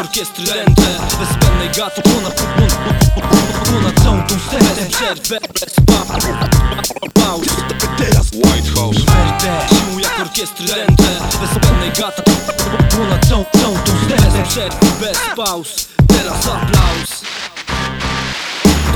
orkiestry ręce Bez zbędnej gaty ponad, ponad całą tą scenę. Przerwę Teraz White House. Jak orkiestry ręce Bez zbędnej gaty ponad całą, całą tą scenę. Przerwę bez pauz. Teraz aplauz.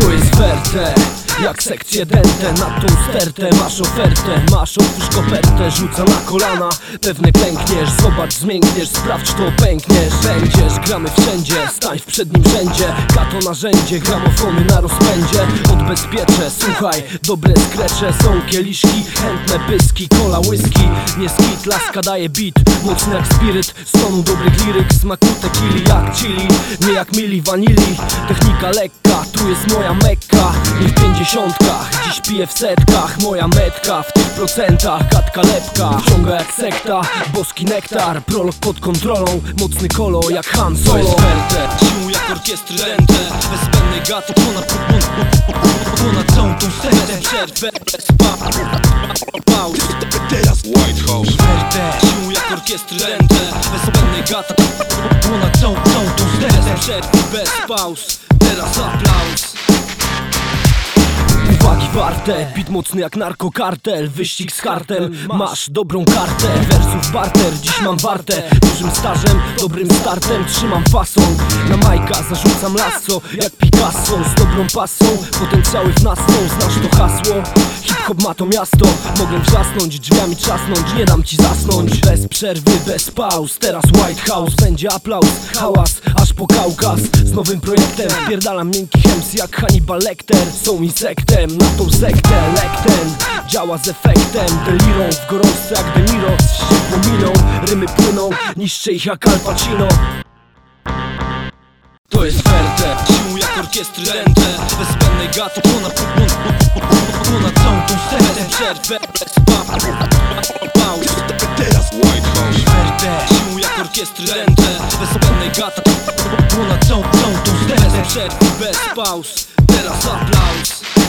To jest werte jak sekcję dente Na tą stertę masz ofertę Masz otwórz kopertę, rzuca na kolana. Pewnie klękniesz, zobacz zmiękniesz Sprawdź to pękniesz. Będziesz, gramy wszędzie Stań w przednim rzędzie. Kato narzędzie, gramofony na rozpędzie. Odbezpieczę, słuchaj Dobre skrecze, są kieliszki Chętne pyski, kola, whisky Nie skit, laska daje beat Mocny jak spiryt, stonu dobrych liryk Smaku tequili jak chili. Nie jak mili wanili Technika lekka, tu jest moja mekka W pięćdziesiątkach, dziś piję w setkach. Moja metka w tych procentach. Gadka lepka, wciąga jak sekta. Boski nektar, prolog pod kontrolą. Mocny kolo jak Han Solo. To jest werte, sił jak orkiestry ręce Bez gaty ponad, ponad całą tą scenę. Przerwę bez pauz Teraz White House. Sił jak orkiestry ręce Bez zbędnej ponad całą, całą tą scenę. Przerwę bez pauz. Teraz aplauz Uwagi warte, bit mocny jak narkokartel Wyścig z hartem, masz dobrą kartę Wersów barter, dziś mam warte Dużym stażem, dobrym startem Trzymam fason, na majka zarzucam lasso Jak Picasso, z dobrą pasą Potencjały w nas są, znasz to hasło Hip-hop ma to miasto, mogę wrzasnąć Drzwiami trzasnąć, nie dam ci zasnąć Bez przerwy, bez pauz, teraz White House Będzie aplauz, hałas, aż po Kaukaz Z nowym projektem, pierdalam miękki hems jak Hannibal Lecter Są insektem, na tą sektę lekten Działa z efektem, delirą W gorączce jak De Niro, z wściekłą miną Rymy płyną, niszczę ich jak Al Pacino to jest werte, sił jak orkiestry ręce Bez zbędnej gaty ponad, ponad całą tą scenę Przerwę bez pauz Sił jak orkiestry ręce Bez zbędnej gaty ponad całą, całą tą scenę Przerwę bez pauz. Teraz aplauz